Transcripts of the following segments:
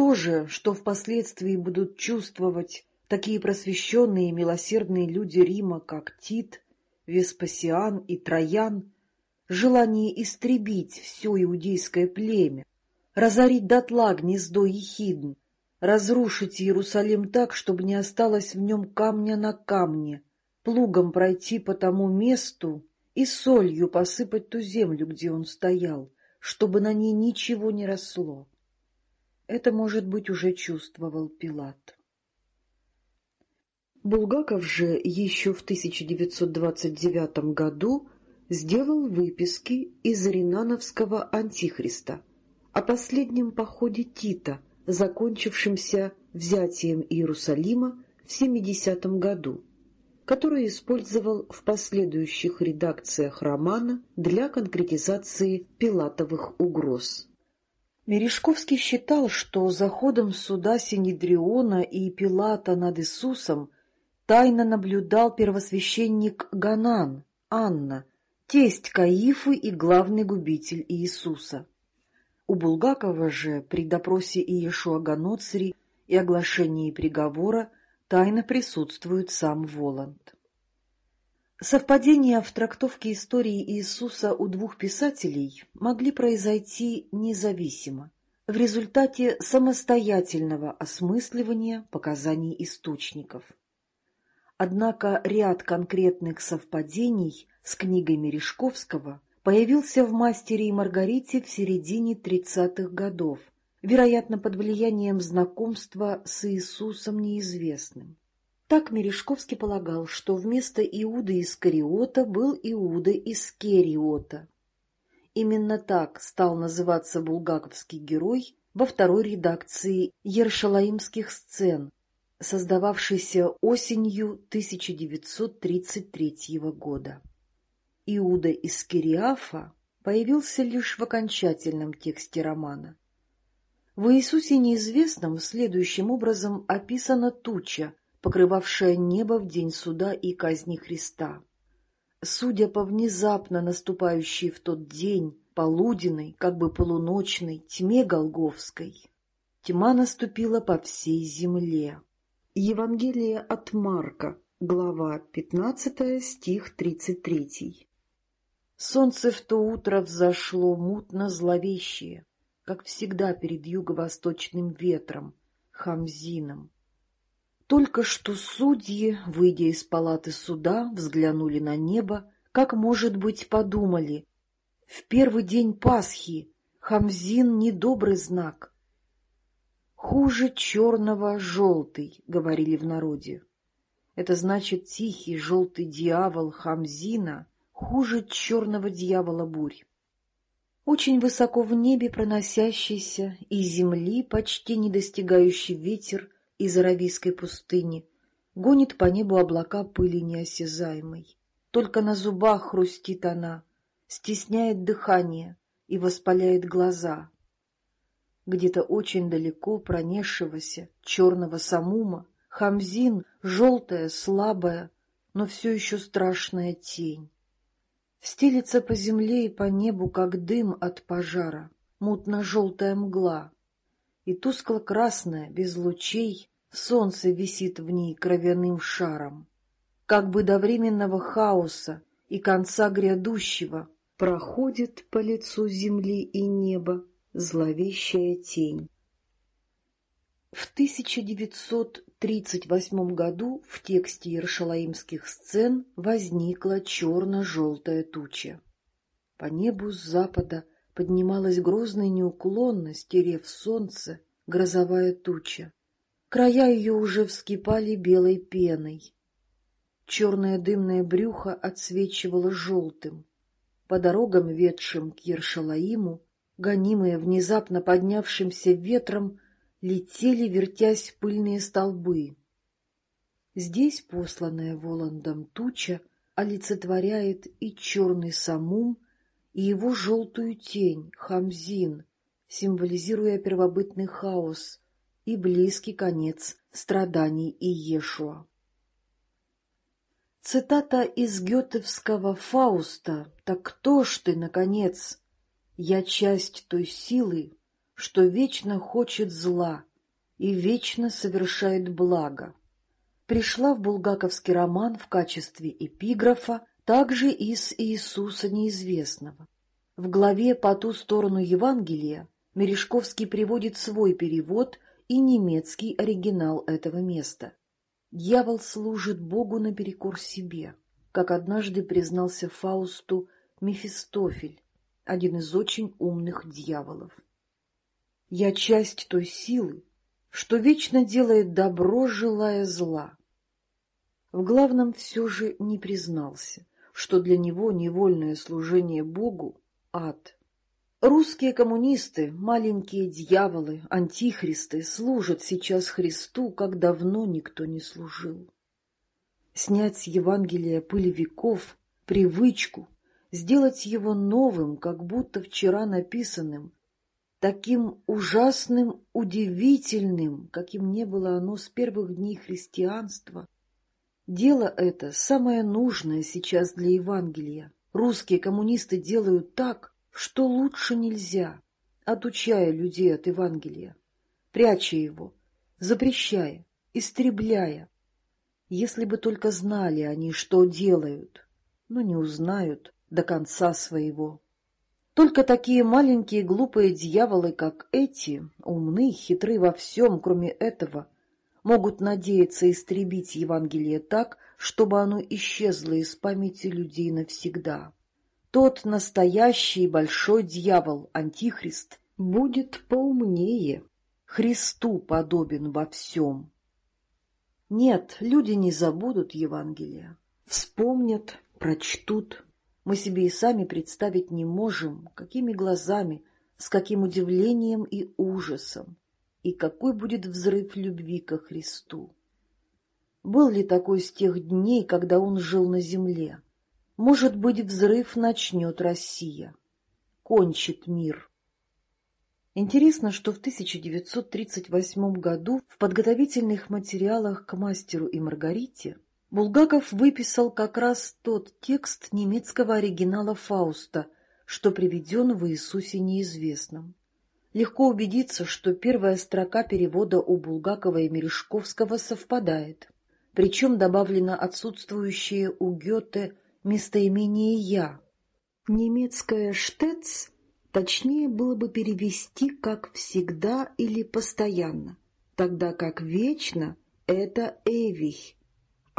то же, что впоследствии будут чувствовать такие просвещенные и милосердные люди Рима, как Тит, Веспасиан и Троян, желание истребить все иудейское племя, разорить дотла гнездо Ехидн, разрушить Иерусалим так, чтобы не осталось в нем камня на камне, плугом пройти по тому месту и солью посыпать ту землю, где он стоял, чтобы на ней ничего не росло. Это, может быть, уже чувствовал Пилат. Булгаков же еще в 1929 году сделал выписки из Ринановского «Антихриста» о последнем походе Тита, закончившемся взятием Иерусалима в 70 году, который использовал в последующих редакциях романа для конкретизации пилатовых угроз. Мережковский считал, что за ходом суда Синедриона и Пилата над Иисусом тайно наблюдал первосвященник Ганан, Анна, тесть Каифы и главный губитель Иисуса. У Булгакова же при допросе Иешуа Ганоцри и оглашении приговора тайно присутствует сам Воланд. Совпадения в трактовке истории Иисуса у двух писателей могли произойти независимо, в результате самостоятельного осмысливания показаний источников. Однако ряд конкретных совпадений с книгой Мережковского появился в «Мастере и Маргарите» в середине 30-х годов, вероятно, под влиянием знакомства с Иисусом неизвестным. Так Мережковский полагал, что вместо Иуды Искариота был Иуда Искериота. Именно так стал называться булгаковский герой во второй редакции Ершалаимских сцен, создававшийся осенью 1933 года. Иуда из Кириафа появился лишь в окончательном тексте романа. В Иисусе неизвестном следующим образом описана туча, покрывавшая небо в день суда и казни Христа. Судя по внезапно наступающей в тот день полуденной, как бы полуночной, тьме Голговской, тьма наступила по всей земле. Евангелие от Марка, глава 15, стих 33. Солнце в то утро взошло мутно-зловещее, как всегда перед юго-восточным ветром, хамзином. Только что судьи, выйдя из палаты суда, взглянули на небо, как, может быть, подумали, в первый день Пасхи хамзин — недобрый знак, «Хуже черного желтый», — говорили в народе. Это значит тихий желтый дьявол Хамзина хуже черного дьявола бурь. Очень высоко в небе проносящийся и земли почти не достигающий ветер из Аравийской пустыни гонит по небу облака пыли неосязаемой. Только на зубах хрустит она, стесняет дыхание и воспаляет глаза где-то очень далеко пронесшегося черного самума, Хамзин — желтая, слабая, но все еще страшная тень. Стелится по земле и по небу, как дым от пожара, мутно-желтая мгла, и тускло-красное, без лучей, солнце висит в ней кровяным шаром. Как бы до временного хаоса и конца грядущего проходит по лицу земли и неба Зловещая тень. В 1938 году в тексте Ершалаимских сцен возникла черно-желтая туча. По небу с запада поднималась грозно и неуклонно, стерев солнце, грозовая туча. Края ее уже вскипали белой пеной. Черное дымное брюхо отсвечивало желтым. По дорогам, ведшим к Ершалаиму, гонимые внезапно поднявшимся ветром, летели, вертясь пыльные столбы. Здесь посланная Воландом туча олицетворяет и черный самум, и его желтую тень, Хамзин, символизируя первобытный хаос и близкий конец страданий Иешуа. Цитата из гетевского Фауста «Так кто ж ты, наконец, я часть той силы, что вечно хочет зла и вечно совершает благо. Пришла в булгаковский роман в качестве эпиграфа также из Иисуса Неизвестного. В главе «По ту сторону Евангелия» Мережковский приводит свой перевод и немецкий оригинал этого места. «Дьявол служит Богу наперекор себе», как однажды признался Фаусту Мефистофель, один из очень умных дьяволов. «Я часть той силы, что вечно делает добро, желая зла». В главном все же не признался, что для него невольное служение Богу — ад. Русские коммунисты, маленькие дьяволы, антихристы, служат сейчас Христу, как давно никто не служил. Снять с Евангелия пыли веков, привычку, сделать его новым, как будто вчера написанным, таким ужасным, удивительным, каким не было оно с первых дней христианства. Дело это самое нужное сейчас для Евангелия. Русские коммунисты делают так, что лучше нельзя, отучая людей от Евангелия, пряча его, запрещая, истребляя. Если бы только знали они, что делают, но не узнают до конца своего. Только такие маленькие глупые дьяволы, как эти, умны, хитры во всем, кроме этого, могут надеяться истребить Евангелие так, чтобы оно исчезло из памяти людей навсегда. Тот настоящий большой дьявол, Антихрист, будет поумнее, Христу подобен во всем. Нет, люди не забудут Евангелия, вспомнят, прочтут, мы себе и сами представить не можем, какими глазами, с каким удивлением и ужасом, и какой будет взрыв любви ко Христу. Был ли такой с тех дней, когда он жил на земле? Может быть, взрыв начнет Россия. Кончит мир. Интересно, что в 1938 году в подготовительных материалах к «Мастеру и Маргарите» Булгаков выписал как раз тот текст немецкого оригинала Фауста, что приведен в Иисусе неизвестном. Легко убедиться, что первая строка перевода у Булгакова и Мережковского совпадает, причем добавлено отсутствующее у Гёте местоимение «я». Немецкое «штец» точнее было бы перевести как «всегда» или «постоянно», тогда как «вечно» — это «эвих»,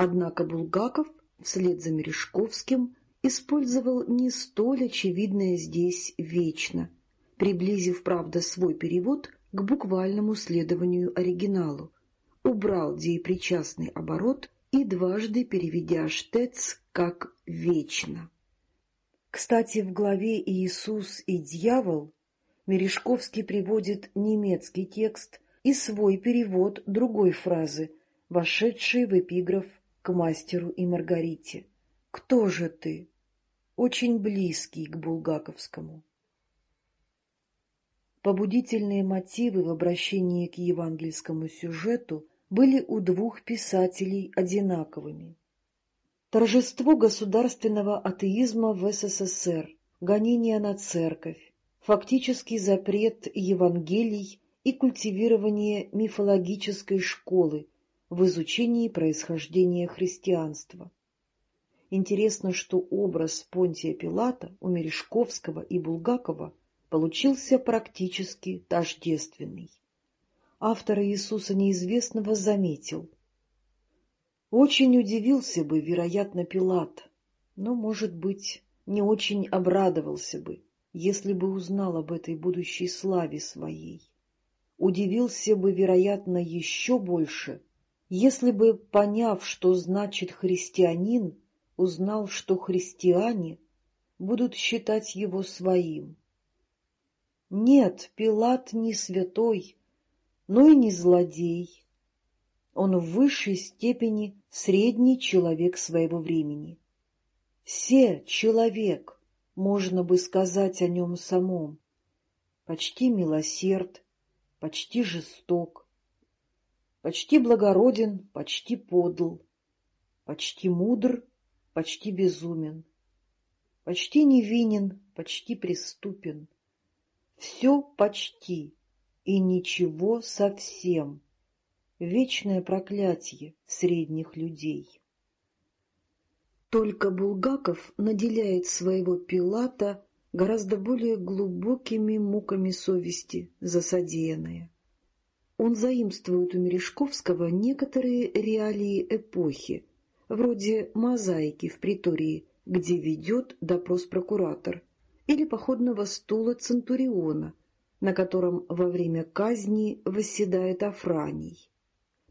Однако Булгаков, вслед за Мережковским, использовал не столь очевидное здесь «вечно», приблизив, правда, свой перевод к буквальному следованию оригиналу, убрал деепричастный оборот и дважды переведя «штец» как «вечно». Кстати, в главе «Иисус и дьявол» Мережковский приводит немецкий текст и свой перевод другой фразы, вошедшей в эпиграф к мастеру и Маргарите. «Кто же ты?» Очень близкий к Булгаковскому. Побудительные мотивы в обращении к евангельскому сюжету были у двух писателей одинаковыми. Торжество государственного атеизма в СССР, гонение на церковь, фактический запрет Евангелий и культивирование мифологической школы, в изучении происхождения христианства. Интересно, что образ Понтия Пилата у Мережковского и Булгакова получился практически тождественный. Автор Иисуса Неизвестного заметил. Очень удивился бы, вероятно, Пилат, но, может быть, не очень обрадовался бы, если бы узнал об этой будущей славе своей. Удивился бы, вероятно, еще больше, если бы, поняв, что значит христианин, узнал, что христиане будут считать его своим. Нет, Пилат не святой, но и не злодей. Он в высшей степени средний человек своего времени. Все человек, можно бы сказать о нем самом, почти милосерд, почти жесток, почти благороден, почти подл, почти мудр, почти безумен, почти невинен, почти преступен. Все почти и ничего совсем, вечное проклятие средних людей. Только Булгаков наделяет своего Пилата гораздо более глубокими муками совести за содеянное. Он заимствует у Мережковского некоторые реалии эпохи, вроде мозаики в притории, где ведет допрос прокуратор, или походного стула Центуриона, на котором во время казни восседает Афраний.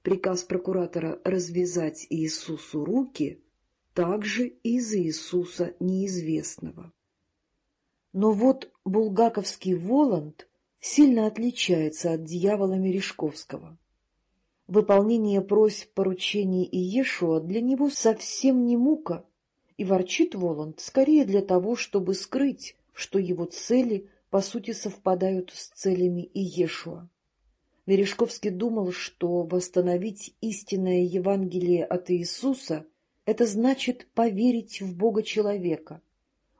Приказ прокуратора развязать Иисусу руки также из Иисуса неизвестного. Но вот булгаковский Воланд сильно отличается от дьявола Мережковского. Выполнение просьб поручений Иешуа для него совсем не мука, и ворчит Воланд скорее для того, чтобы скрыть, что его цели по сути совпадают с целями Иешуа. Мережковский думал, что восстановить истинное Евангелие от Иисуса — это значит поверить в Бога человека,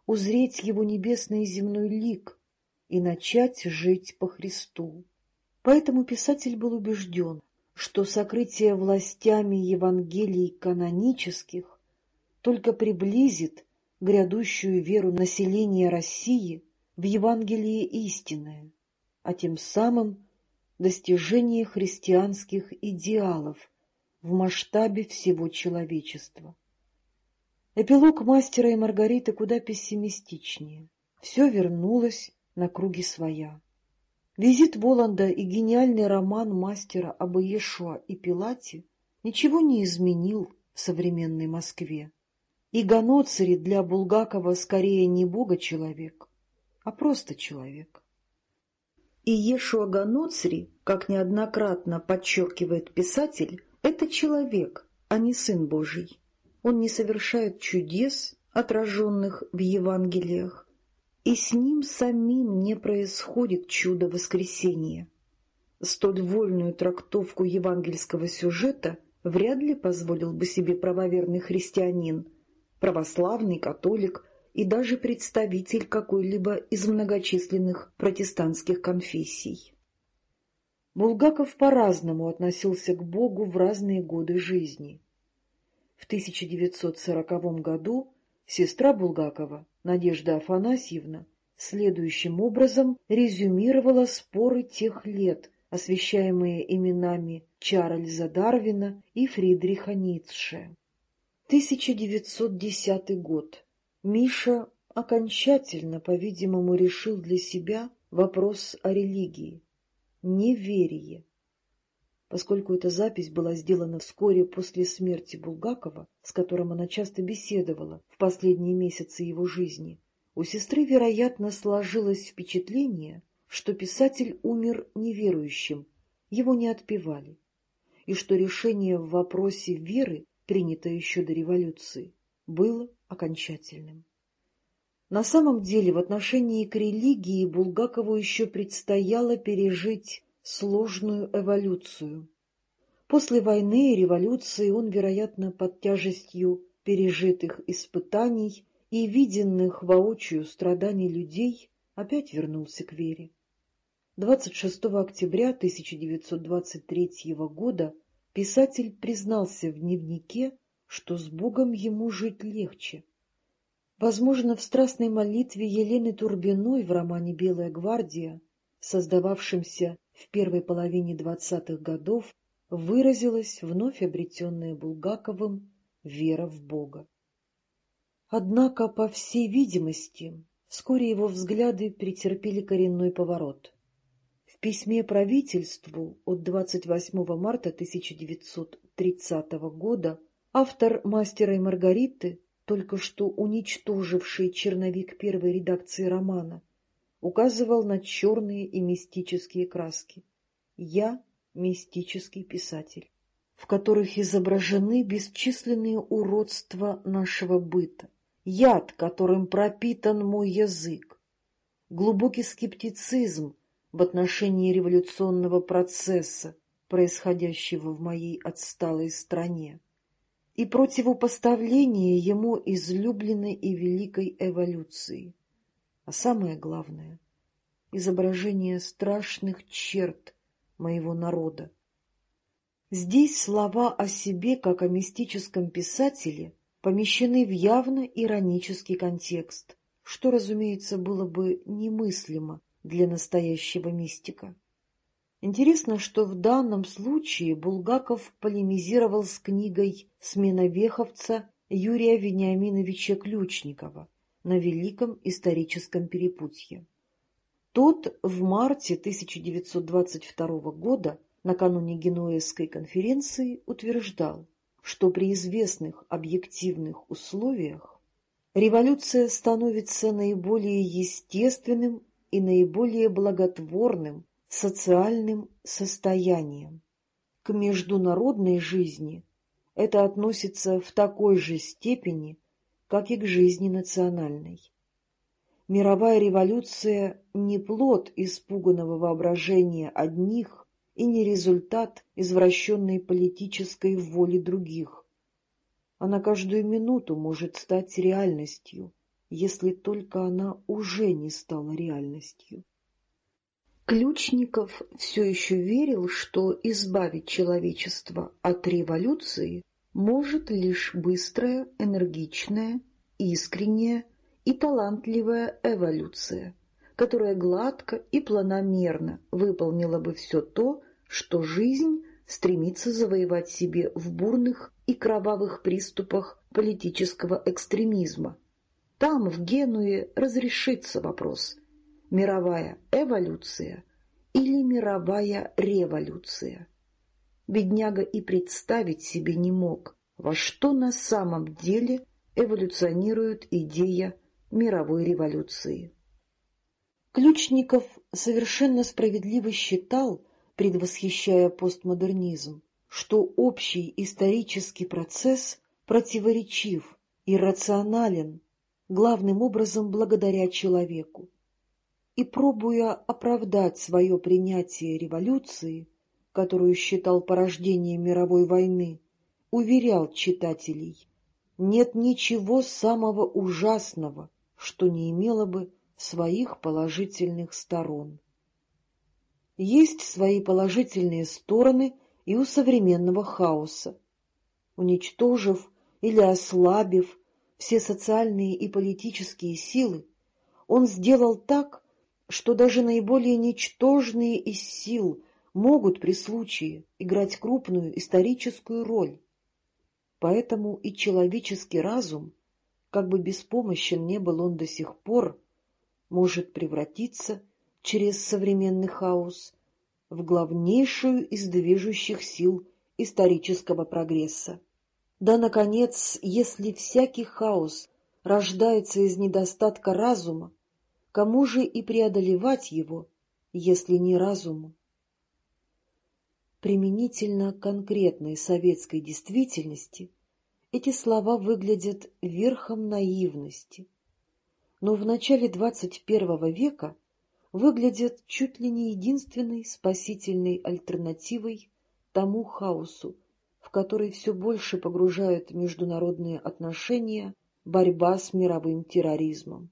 узреть его небесный и земной лик и начать жить по Христу. Поэтому писатель был убежден, что сокрытие властями Евангелий канонических только приблизит грядущую веру населения России в Евангелие истинное, а тем самым достижение христианских идеалов в масштабе всего человечества. Эпилог мастера и Маргариты куда пессимистичнее. Все вернулось на круги своя. Визит Воланда и гениальный роман мастера об Иешуа и Пилате ничего не изменил в современной Москве. И Ганоцари для Булгакова скорее не бога-человек, а просто человек. И Ешуа Ганоцри, как неоднократно подчеркивает писатель, это человек, а не Сын Божий. Он не совершает чудес, отраженных в Евангелиях, и с ним самим не происходит чудо воскресения. Столь вольную трактовку евангельского сюжета вряд ли позволил бы себе правоверный христианин – православный, католик и даже представитель какой-либо из многочисленных протестантских конфессий. Булгаков по-разному относился к Богу в разные годы жизни. В 1940 году сестра Булгакова, Надежда Афанасьевна, следующим образом резюмировала споры тех лет, освещаемые именами Чарльза Дарвина и Фридриха Ницше. 1910 год. Миша окончательно, по-видимому, решил для себя вопрос о религии, неверие. Поскольку эта запись была сделана вскоре после смерти Булгакова, с которым она часто беседовала в последние месяцы его жизни, у сестры, вероятно, сложилось впечатление, что писатель умер неверующим, его не отпевали, и что решение в вопросе веры принятое еще до революции, было окончательным. На самом деле в отношении к религии Булгакову еще предстояло пережить сложную эволюцию. После войны и революции он, вероятно, под тяжестью пережитых испытаний и виденных воочию страданий людей, опять вернулся к вере. 26 октября 1923 года Писатель признался в дневнике, что с Богом ему жить легче. Возможно, в страстной молитве Елены Турбиной в романе «Белая гвардия», создававшемся в первой половине двадцатых годов, выразилась вновь обретенная Булгаковым вера в Бога. Однако, по всей видимости, вскоре его взгляды претерпели коренной поворот письме правительству от 28 марта 1930 года автор «Мастера и Маргариты», только что уничтоживший черновик первой редакции романа, указывал на черные и мистические краски. «Я — мистический писатель», в которых изображены бесчисленные уродства нашего быта, яд, которым пропитан мой язык, глубокий скептицизм, в отношении революционного процесса, происходящего в моей отсталой стране, и противопоставление ему излюбленной и великой эволюции. А самое главное — изображение страшных черт моего народа. Здесь слова о себе, как о мистическом писателе, помещены в явно иронический контекст, что, разумеется, было бы немыслимо для настоящего мистика. Интересно, что в данном случае Булгаков полемизировал с книгой сменовеховца Юрия Вениаминовича Ключникова на Великом историческом перепутье. Тот в марте 1922 года, накануне Генуэзской конференции, утверждал, что при известных объективных условиях революция становится наиболее естественным и наиболее благотворным социальным состоянием. К международной жизни это относится в такой же степени, как и к жизни национальной. Мировая революция не плод испуганного воображения одних и не результат извращенной политической воли других. Она каждую минуту может стать реальностью, если только она уже не стала реальностью. Ключников все еще верил, что избавить человечество от революции может лишь быстрая, энергичная, искренняя и талантливая эволюция, которая гладко и планомерно выполнила бы все то, что жизнь стремится завоевать себе в бурных и кровавых приступах политического экстремизма. Там, в Генуе, разрешится вопрос – мировая эволюция или мировая революция. Бедняга и представить себе не мог, во что на самом деле эволюционирует идея мировой революции. Ключников совершенно справедливо считал, предвосхищая постмодернизм, что общий исторический процесс противоречив, иррационален, главным образом благодаря человеку и, пробуя оправдать свое принятие революции, которую считал порождением мировой войны, уверял читателей, нет ничего самого ужасного, что не имело бы своих положительных сторон. Есть свои положительные стороны и у современного хаоса. Уничтожив или ослабив все социальные и политические силы, он сделал так, что даже наиболее ничтожные из сил могут при случае играть крупную историческую роль. Поэтому и человеческий разум, как бы беспомощен не был он до сих пор, может превратиться через современный хаос в главнейшую из движущих сил исторического прогресса. Да, наконец, если всякий хаос рождается из недостатка разума, Кому же и преодолевать его, если не разуму? Применительно конкретной советской действительности эти слова выглядят верхом наивности, но в начале XXI века выглядят чуть ли не единственной спасительной альтернативой тому хаосу, в который все больше погружают международные отношения борьба с мировым терроризмом.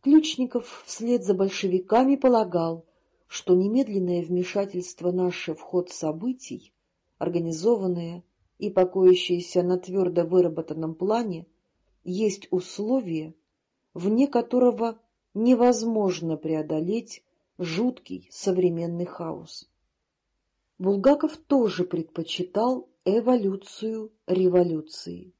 Ключников вслед за большевиками полагал, что немедленное вмешательство наше в ход событий, организованное и покоящееся на твердо выработанном плане, есть условие, вне которого невозможно преодолеть жуткий современный хаос. Булгаков тоже предпочитал эволюцию революции,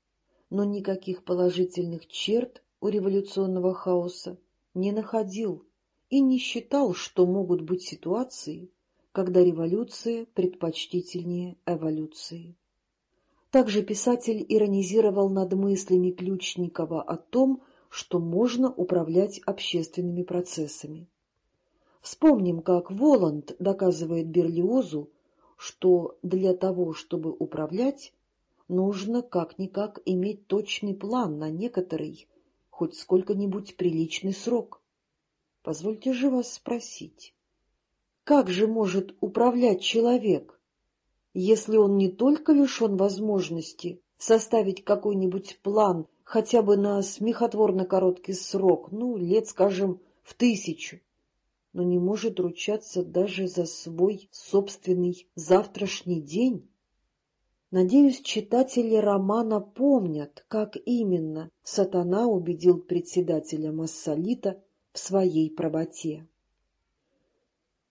но никаких положительных черт у революционного хаоса не находил и не считал, что могут быть ситуации, когда революция предпочтительнее эволюции. Также писатель иронизировал над мыслями Ключникова о том, что можно управлять общественными процессами. Вспомним, как Воланд доказывает Берлиозу, что для того, чтобы управлять, нужно как-никак иметь точный план на некоторый хоть сколько-нибудь приличный срок. Позвольте же вас спросить, как же может управлять человек, если он не только лишен возможности составить какой-нибудь план хотя бы на смехотворно короткий срок, ну, лет, скажем, в тысячу, но не может ручаться даже за свой собственный завтрашний день? Надеюсь, читатели романа помнят, как именно сатана убедил председателя Массолита в своей правоте.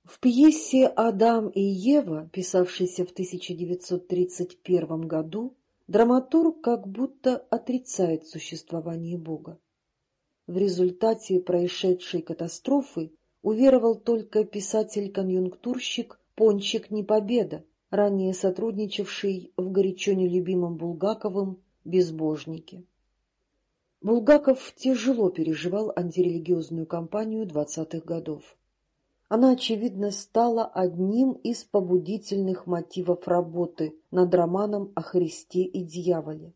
В пьесе «Адам и Ева», писавшейся в 1931 году, драматург как будто отрицает существование Бога. В результате происшедшей катастрофы уверовал только писатель-конъюнктурщик Пончик Непобеда, ранее сотрудничавший в горячо нелюбимом Булгаковым «Безбожнике». Булгаков тяжело переживал антирелигиозную кампанию двадцатых годов. Она, очевидно, стала одним из побудительных мотивов работы над романом о Христе и дьяволе.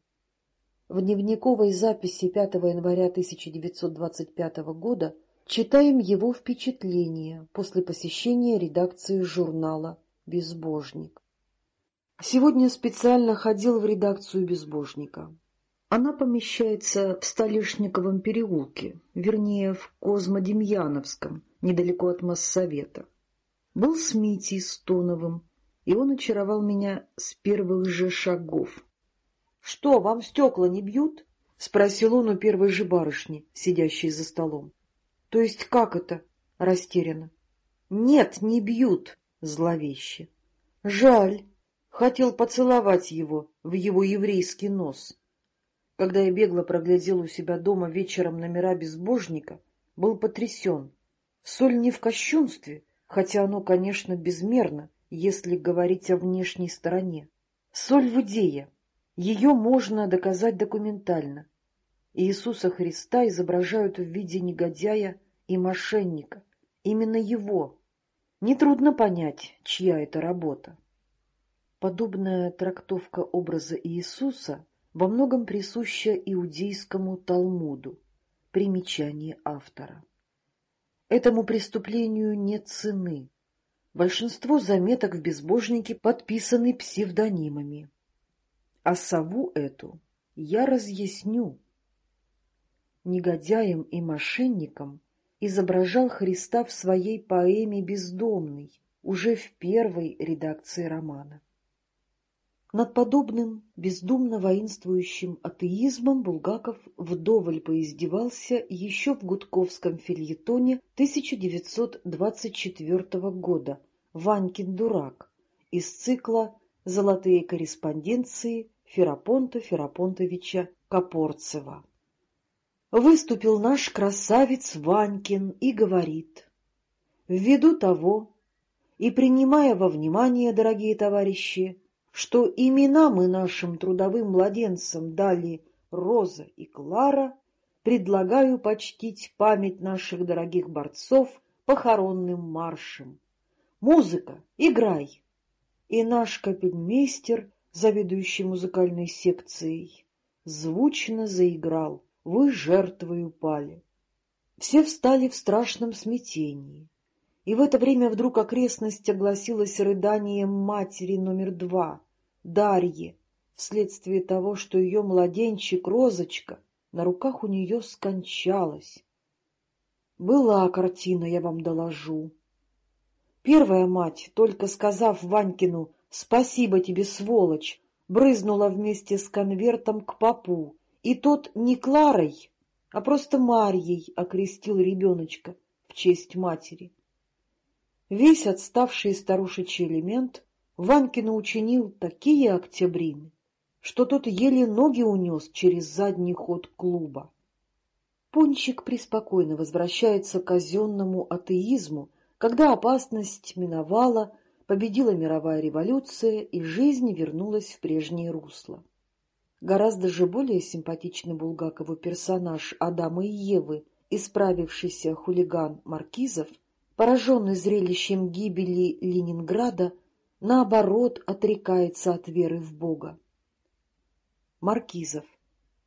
В дневниковой записи 5 января 1925 года читаем его впечатления после посещения редакции журнала «Безбожник». Сегодня специально ходил в редакцию «Безбожника». Она помещается в Столешниковом переулке, вернее, в Козмодемьяновском, недалеко от Моссовета. Был с Митей Стоновым, и он очаровал меня с первых же шагов. — Что, вам стекла не бьют? — спросил он у первой же барышни, сидящей за столом. — То есть как это? — растерянно. — Нет, не бьют, — зловеще. — Жаль. Хотел поцеловать его в его еврейский нос. Когда я бегло проглядел у себя дома вечером номера безбожника, был потрясен. Соль не в кощунстве, хотя оно, конечно, безмерно, если говорить о внешней стороне. Соль в идее, ее можно доказать документально. Иисуса Христа изображают в виде негодяя и мошенника. Именно его. Нетрудно понять, чья это работа. Подобная трактовка образа Иисуса во многом присуща иудейскому Талмуду. Примечание автора. Этому преступлению нет цены. Большинство заметок в безбожнике подписаны псевдонимами а сову эту я разъясню. Негодяем и мошенником изображал Христа в своей поэме «Бездомный» уже в первой редакции романа. Над подобным бездумно воинствующим атеизмом Булгаков вдоволь поиздевался еще в гудковском фильетоне 1924 года «Ванькин дурак» из цикла «Золотые корреспонденции» Ферапонта Ферапонтовича Копорцева. Выступил наш красавец Ванькин и говорит, «Ввиду того и принимая во внимание, дорогие товарищи, что имена мы нашим трудовым младенцам дали Роза и Клара, предлагаю почтить память наших дорогих борцов похоронным маршем. Музыка, играй! и наш капельмейстер, заведующий музыкальной секцией, звучно заиграл «Вы жертвой упали». Все встали в страшном смятении, и в это время вдруг окрестность огласилась рыданием матери номер два, Дарьи, вследствие того, что ее младенчик Розочка на руках у нее скончалась. Была картина, я вам доложу. Первая мать, только сказав Ванькину «Спасибо тебе, сволочь!», брызнула вместе с конвертом к попу, и тот не Кларой, а просто Марьей окрестил ребеночка в честь матери. Весь отставший старушечий элемент Ванькину учинил такие октябрины, что тот еле ноги унес через задний ход клуба. Пончик преспокойно возвращается к казенному атеизму, когда опасность миновала, победила мировая революция, и жизнь вернулась в прежнее русло. Гораздо же более симпатичный Булгакову персонаж Адама и Евы, исправившийся хулиган Маркизов, пораженный зрелищем гибели Ленинграда, наоборот отрекается от веры в Бога. Маркизов.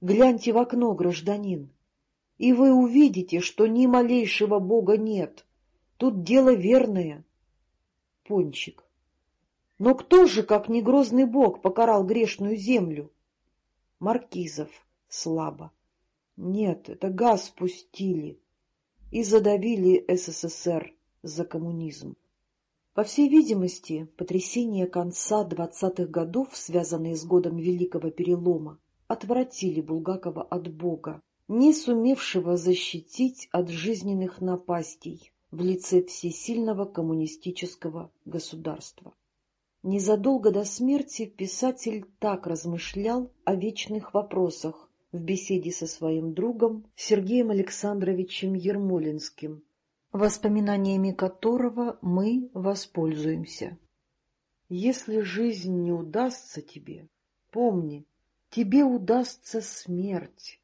Гляньте в окно, гражданин, и вы увидите, что ни малейшего Бога нет, Тут дело верное. Пончик. Но кто же, как не грозный бог, покарал грешную землю? Маркизов. Слабо. Нет, это газ пустили. И задавили СССР за коммунизм. По всей видимости, потрясения конца двадцатых годов, связанные с годом Великого Перелома, отвратили Булгакова от Бога, не сумевшего защитить от жизненных напастей в лице всесильного коммунистического государства. Незадолго до смерти писатель так размышлял о вечных вопросах в беседе со своим другом Сергеем Александровичем Ермолинским, воспоминаниями которого мы воспользуемся. Если жизнь не удастся тебе, помни, тебе удастся смерть.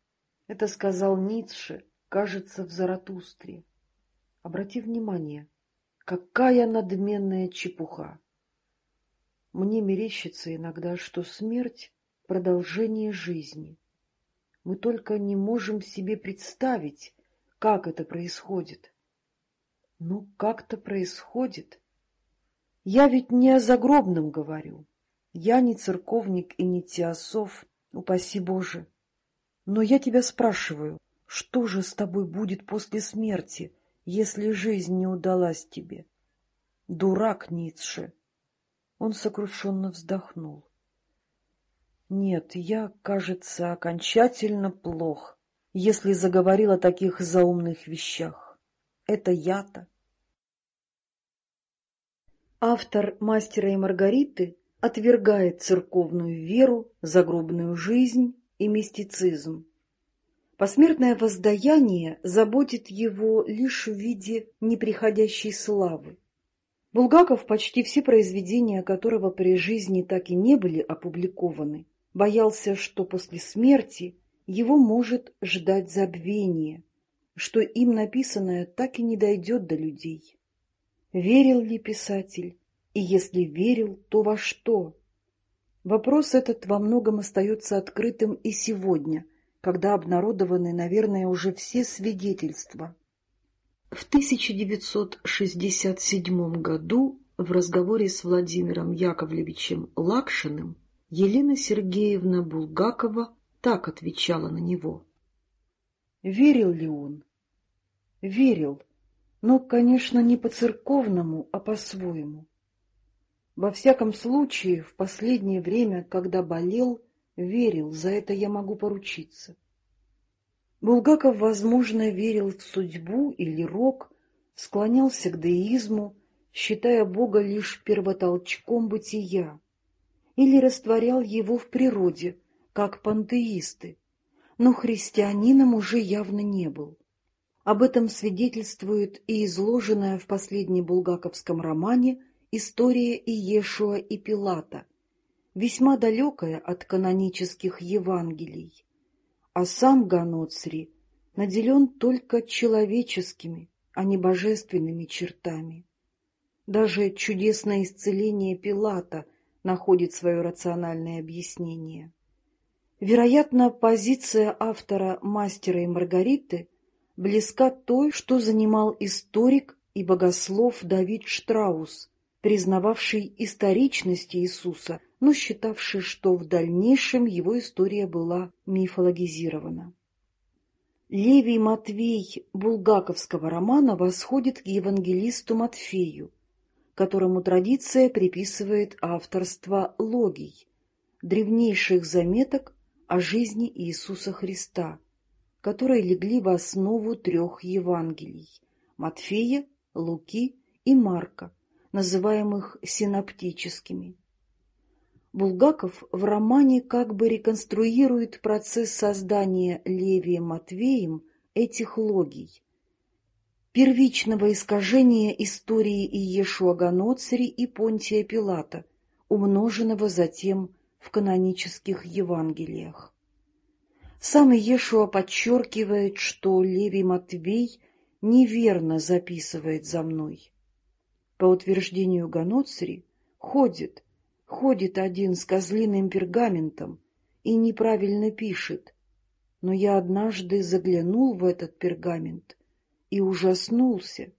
Это сказал Ницше, кажется, в Заратустре. Обрати внимание, какая надменная чепуха. Мне мерещится иногда, что смерть — продолжение жизни. Мы только не можем себе представить, как это происходит. Ну, как-то происходит. Я ведь не о загробном говорю. Я не церковник и не теософ, упаси Боже. Но я тебя спрашиваю, что же с тобой будет после смерти, если жизнь не удалась тебе? Дурак Ницше. Он сокрушенно вздохнул. Нет, я, кажется, окончательно плох, если заговорил о таких заумных вещах. Это я-то. Автор «Мастера и Маргариты» отвергает церковную веру, загробную жизнь и мистицизм. Посмертное воздаяние заботит его лишь в виде неприходящей славы. Булгаков, почти все произведения которого при жизни так и не были опубликованы, боялся, что после смерти его может ждать забвение, что им написанное так и не дойдет до людей. Верил ли писатель? И если верил, то во что? Вопрос этот во многом остается открытым и сегодня, когда обнародованы, наверное, уже все свидетельства. В 1967 году в разговоре с Владимиром Яковлевичем Лакшиным Елена Сергеевна Булгакова так отвечала на него. Верил ли он? верил, но, конечно, не по-церковному, а по-своему. Во всяком случае, в последнее время, когда болел, верил, за это я могу поручиться. Булгаков, возможно, верил в судьбу или рок, склонялся к деизму, считая Бога лишь первотолчком бытия, или растворял его в природе, как пантеисты, но христианином уже явно не был. Об этом свидетельствует и изложенная в последнем булгаковском романе история Иешуа и Пилата, весьма далекая от канонических Евангелий. А сам Ганоцри наделен только человеческими, а не божественными чертами. Даже чудесное исцеление Пилата находит свое рациональное объяснение. Вероятно, позиция автора «Мастера и Маргариты» близка той, что занимал историк и богослов Давид Штраус, признававший историчность Иисуса, но считавший, что в дальнейшем его история была мифологизирована. Левий Матвей булгаковского романа восходит к евангелисту Матфею, которому традиция приписывает авторство логий, древнейших заметок о жизни Иисуса Христа, которые легли в основу трех Евангелий – Матфея, Луки и Марка, называемых синоптическими. Булгаков в романе как бы реконструирует процесс создания Левием Матвеем этих логий, первичного искажения истории Иешуа Ганоцри и Понтия Пилата, умноженного затем в канонических Евангелиях. Сам Иешуа подчеркивает, что Левий Матвей неверно записывает за мной. По утверждению Ганоцри, ходит, ходит один с козлиным пергаментом и неправильно пишет, но я однажды заглянул в этот пергамент и ужаснулся.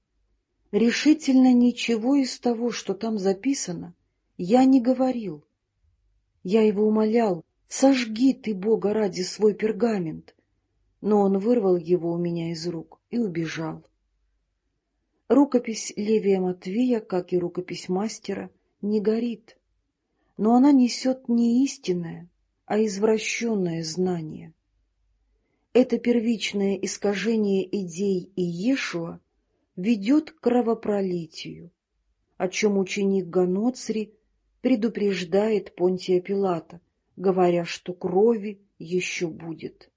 Решительно ничего из того, что там записано, я не говорил. Я его умолял, Сожги ты, Бога ради, свой пергамент! Но он вырвал его у меня из рук и убежал. Рукопись Левия Матвея, как и рукопись мастера, не горит, но она несет не истинное, а извращенное знание. Это первичное искажение идей Иешуа ведет к кровопролитию, о чем ученик Ганоцри предупреждает Понтия Пилата, говоря, что крови еще будет.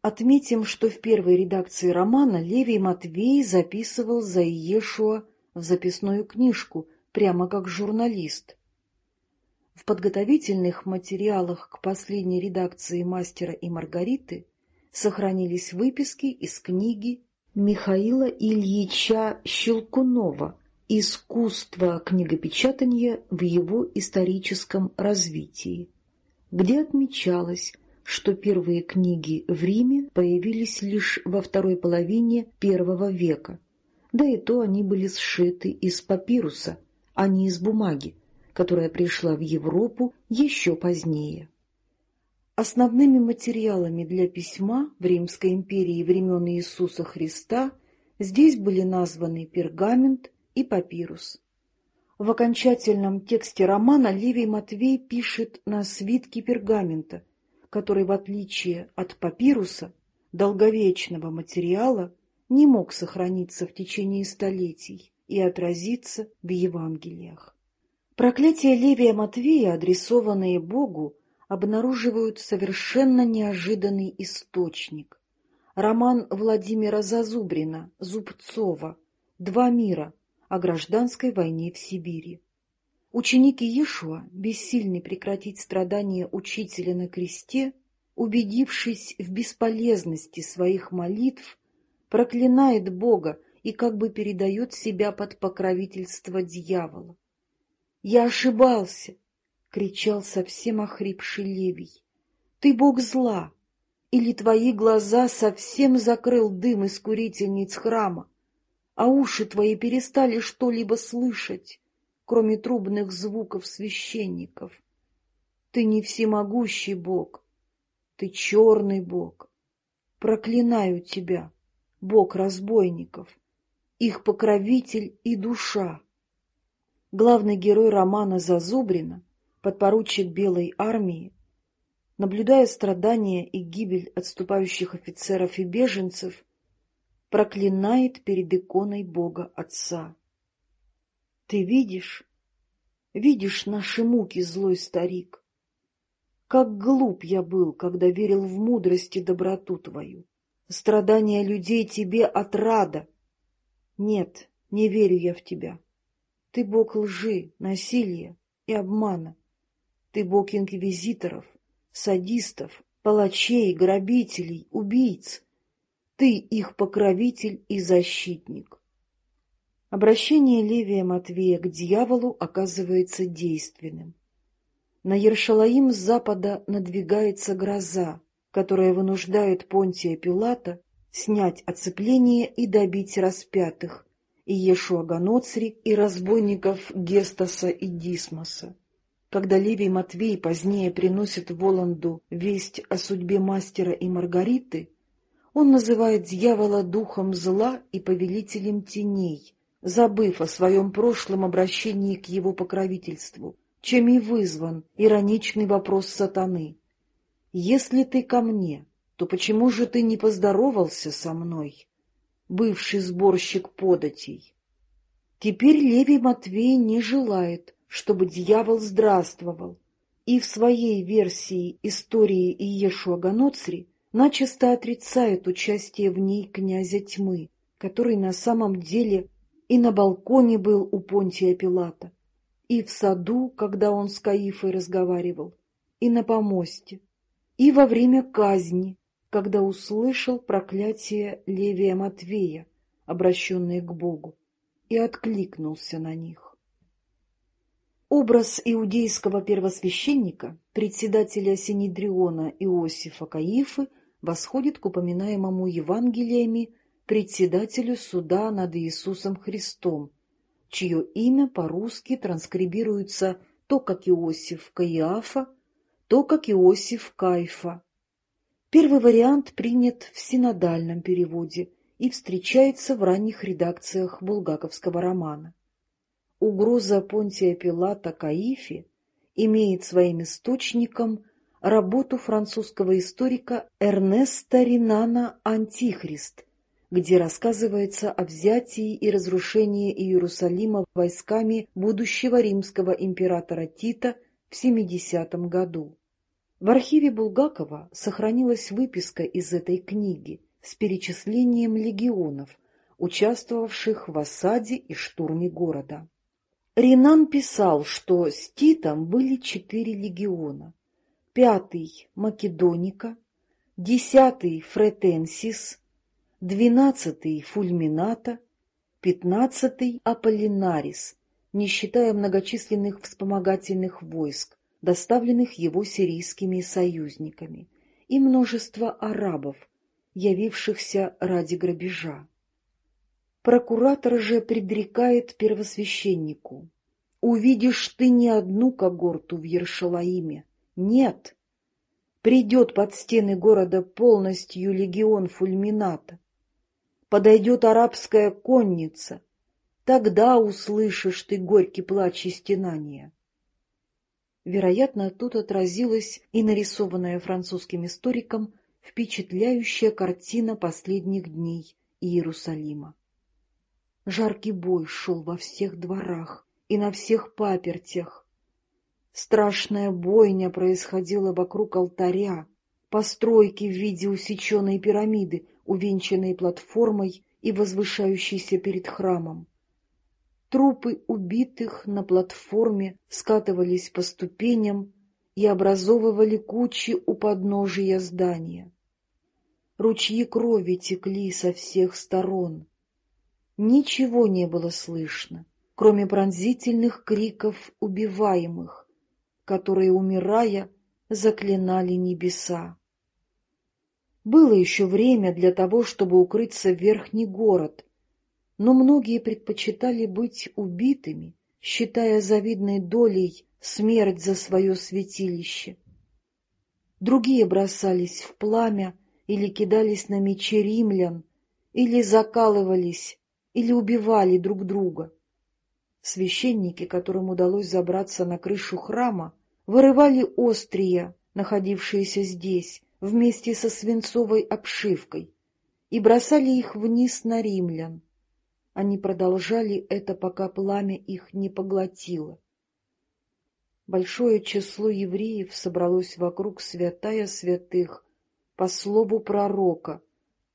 Отметим, что в первой редакции романа Левий Матвей записывал за Иешуа в записную книжку, прямо как журналист. В подготовительных материалах к последней редакции «Мастера и Маргариты» сохранились выписки из книги Михаила Ильича Щелкунова «Искусство книгопечатания в его историческом развитии», где отмечалось, что первые книги в Риме появились лишь во второй половине первого века, да и то они были сшиты из папируса, а не из бумаги, которая пришла в Европу еще позднее. Основными материалами для письма в Римской империи времен Иисуса Христа здесь были названы пергамент и папирус. В окончательном тексте романа Ливий Матвей пишет на свитке пергамента, который, в отличие от папируса, долговечного материала, не мог сохраниться в течение столетий и отразиться в Евангелиях. Проклятия Левия Матвея, адресованные Богу, обнаруживают совершенно неожиданный источник. Роман Владимира Зазубрина «Зубцова. Два мира» о гражданской войне в Сибири. Ученики Иешуа, бессильны прекратить страдания учителя на кресте, убедившись в бесполезности своих молитв, проклинает Бога и как бы передает себя под покровительство дьявола. «Я ошибался!» — кричал совсем охрипший Левий. «Ты Бог зла! Или твои глаза совсем закрыл дым из курительниц храма, а уши твои перестали что-либо слышать?» кроме трубных звуков священников. Ты не всемогущий Бог, ты черный Бог. Проклинаю тебя, Бог разбойников, их покровитель и душа. Главный герой романа Зазубрина, подпоручик Белой армии, наблюдая страдания и гибель отступающих офицеров и беженцев, проклинает перед иконой Бога Отца. Ты видишь, видишь наши муки, злой старик. Как глуп я был, когда верил в мудрость и доброту твою. Страдания людей тебе отрада. Нет, не верю я в тебя. Ты бог лжи, насилия и обмана. Ты бог инквизиторов, садистов, палачей, грабителей, убийц. Ты их покровитель и защитник. Обращение Левия Матвея к дьяволу оказывается действенным. На Ершалаим с запада надвигается гроза, которая вынуждает Понтия Пилата снять оцепление и добить распятых, и Ешуа Ганоцри, и разбойников Гестаса и Дисмоса. Когда Левий Матвей позднее приносит Воланду весть о судьбе мастера и Маргариты, он называет дьявола духом зла и повелителем теней, забыв о своем прошлом обращении к его покровительству, чем и вызван ироничный вопрос сатаны. «Если ты ко мне, то почему же ты не поздоровался со мной, бывший сборщик податей?» Теперь Левий Матвей не желает, чтобы дьявол здравствовал, и в своей версии истории Иешуа Ганоцри начисто отрицает участие в ней князя тьмы, который на самом деле и на балконе был у Понтия Пилата, и в саду, когда он с Каифой разговаривал, и на помосте, и во время казни, когда услышал проклятие Левия Матвея, обращенные к Богу, и откликнулся на них. Образ иудейского первосвященника, председателя Синедриона Иосифа Каифы, восходит к упоминаемому Евангелиями председателю суда над Иисусом Христом, чье имя по-русски транскрибируется то как Иосиф Каиафа, то как Иосиф Кайфа. Первый вариант принят в синодальном переводе и встречается в ранних редакциях булгаковского романа. Угроза Понтия Пилата Каифи имеет своим источником работу французского историка Эрнеста Ринана «Антихрист», где рассказывается о взятии и разрушении Иерусалима войсками будущего римского императора Тита в 70 году. В архиве Булгакова сохранилась выписка из этой книги с перечислением легионов, участвовавших в осаде и штурме города. Ринан писал, что с Титом были четыре легиона. Пятый — Македоника, десятый — Фретенсис, двенадцатый — Фульмината, пятнадцатый — Аполлинарис, не считая многочисленных вспомогательных войск, доставленных его сирийскими союзниками, и множество арабов, явившихся ради грабежа. Прокуратор же предрекает первосвященнику. «Увидишь ты не одну когорту в Ершалаиме. Нет. Придет под стены города полностью легион фульмината. Подойдет арабская конница. Тогда услышишь ты горький плач и стенания». Вероятно, тут отразилась и нарисованная французским историком впечатляющая картина последних дней Иерусалима. Жаркий бой шел во всех дворах и на всех папертях. Страшная бойня происходила вокруг алтаря, постройки в виде усеченной пирамиды, увенчанной платформой и возвышающейся перед храмом. Трупы убитых на платформе скатывались по ступеням и образовывали кучи у подножия здания. Ручьи крови текли со всех сторон. Ничего не было слышно, кроме пронзительных криков убиваемых, которые, умирая, заклинали небеса. Было еще время для того, чтобы укрыться в верхний город, но многие предпочитали быть убитыми, считая завидной долей смерть за свое святилище. Другие бросались в пламя или кидались на мечи римлян, или закалывались или убивали друг друга. Священники, которым удалось забраться на крышу храма, вырывали острия, находившиеся здесь, вместе со свинцовой обшивкой, и бросали их вниз на римлян. Они продолжали это, пока пламя их не поглотило. Большое число евреев собралось вокруг святая святых по слову пророка,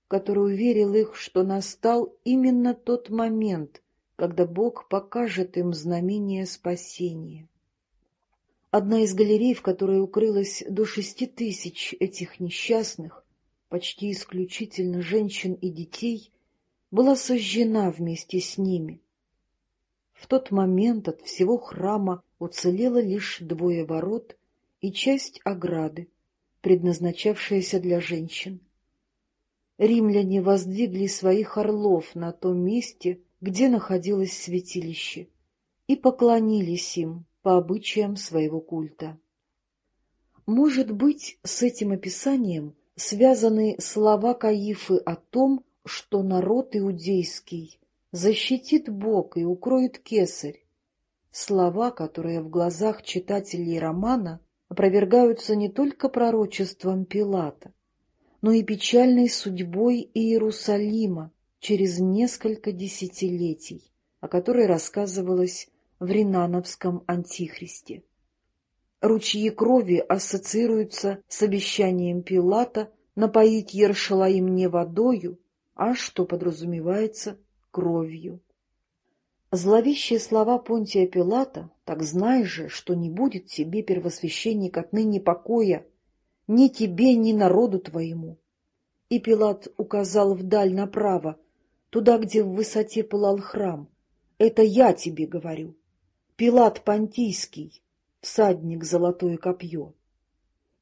который уверил их, что настал именно тот момент, когда Бог покажет им знамение спасения. Одна из галерей, в которой укрылось до шести тысяч этих несчастных, почти исключительно женщин и детей, была сожжена вместе с ними. В тот момент от всего храма уцелело лишь двое ворот и часть ограды, предназначавшаяся для женщин римляне воздвигли своих орлов на том месте, где находилось святилище, и поклонились им по обычаям своего культа. Может быть, с этим описанием связаны слова Каифы о том, что народ иудейский защитит Бог и укроет кесарь, слова, которые в глазах читателей романа опровергаются не только пророчеством Пилата, но и печальной судьбой Иерусалима через несколько десятилетий, о которой рассказывалось в Ринановском антихристе. Ручьи крови ассоциируются с обещанием Пилата напоить Ершалаим не водою, а, что подразумевается, кровью. Зловещие слова Понтия Пилата, так знай же, что не будет тебе, первосвященник, отныне покоя, ни тебе, ни народу твоему. И Пилат указал вдаль направо, туда, где в высоте пылал храм. Это я тебе говорю. Пилат Понтийский, всадник золотое копье.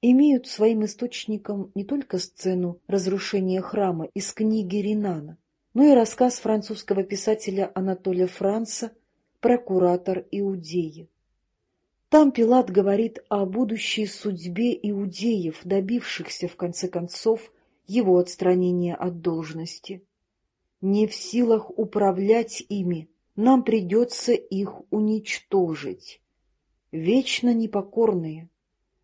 Имеют своим источником не только сцену разрушения храма из книги Ринана, но и рассказ французского писателя Анатолия Франца «Прокуратор Иудеи». Там Пилат говорит о будущей судьбе иудеев, добившихся, в конце концов, его отстранения от должности. Не в силах управлять ими, нам придется их уничтожить. Вечно непокорные,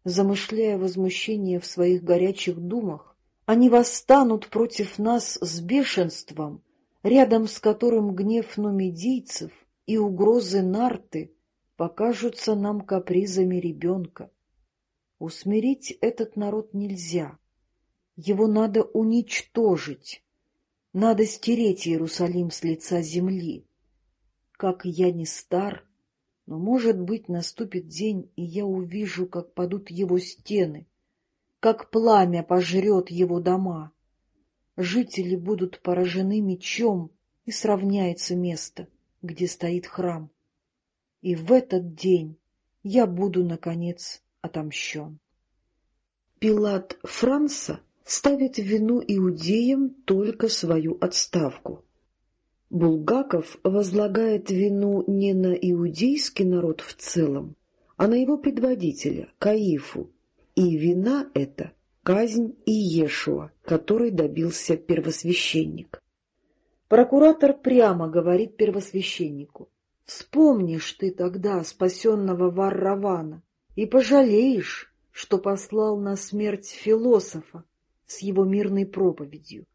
замышляя возмущение в своих горячих думах, они восстанут против нас с бешенством, рядом с которым гнев нумидийцев и угрозы нарты покажутся нам капризами ребенка. Усмирить этот народ нельзя, его надо уничтожить, надо стереть Иерусалим с лица земли. Как я не стар, но, может быть, наступит день, и я увижу, как падут его стены, как пламя пожрет его дома. Жители будут поражены мечом, и сравняется место, где стоит храм. И в этот день я буду, наконец, отомщен. Пилат Франца ставит вину иудеям только свою отставку. Булгаков возлагает вину не на иудейский народ в целом, а на его предводителя, Каифу, и вина эта — казнь Иешуа, который добился первосвященник. Прокуратор прямо говорит первосвященнику, «Вспомнишь ты тогда спасенного Варравана и пожалеешь, что послал на смерть философа с его мирной проповедью».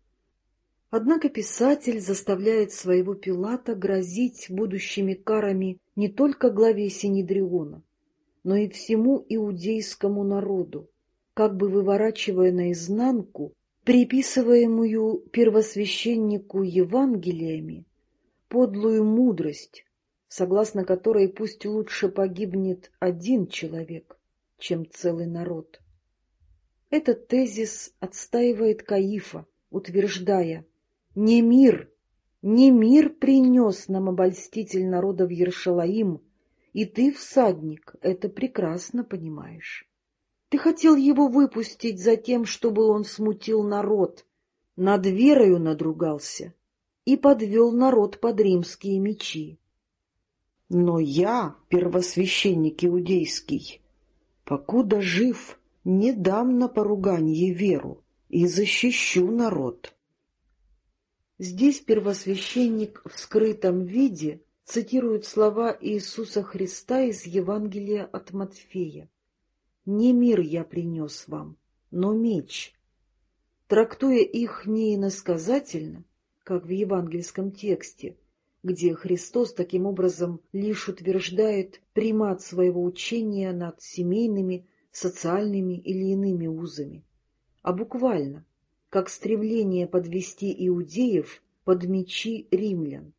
Однако писатель заставляет своего Пилата грозить будущими карами не только главе Синедриона, но и всему иудейскому народу, как бы выворачивая наизнанку приписываемую первосвященнику Евангелиями подлую мудрость, согласно которой пусть лучше погибнет один человек, чем целый народ. Этот тезис отстаивает Каифа, утверждая, не мир, не мир принес нам обольститель народа в Ершалаим, и ты, всадник, это прекрасно понимаешь. Ты хотел его выпустить за тем, чтобы он смутил народ, над верою надругался и подвел народ под римские мечи. Но я, первосвященник иудейский, покуда жив, не дам на поруганье веру и защищу народ. Здесь первосвященник в скрытом виде цитирует слова Иисуса Христа из Евангелия от Матфея. «Не мир я принес вам, но меч». Трактуя их не иносказательно, как в евангельском тексте, где Христос таким образом лишь утверждает примат своего учения над семейными, социальными или иными узами, а буквально, как стремление подвести иудеев под мечи римлян.